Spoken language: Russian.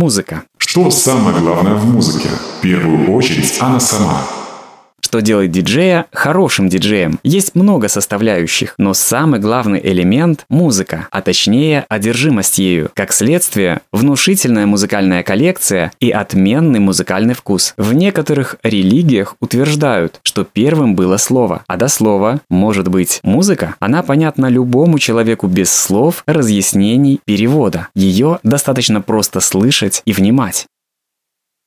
музыка. Что самое главное в музыке? В первую очередь она сама. Что делает диджея хорошим диджеем? Есть много составляющих, но самый главный элемент – музыка, а точнее одержимость ею. Как следствие, внушительная музыкальная коллекция и отменный музыкальный вкус. В некоторых религиях утверждают, что первым было слово, а до слова может быть музыка. Она понятна любому человеку без слов, разъяснений, перевода. Ее достаточно просто слышать и внимать.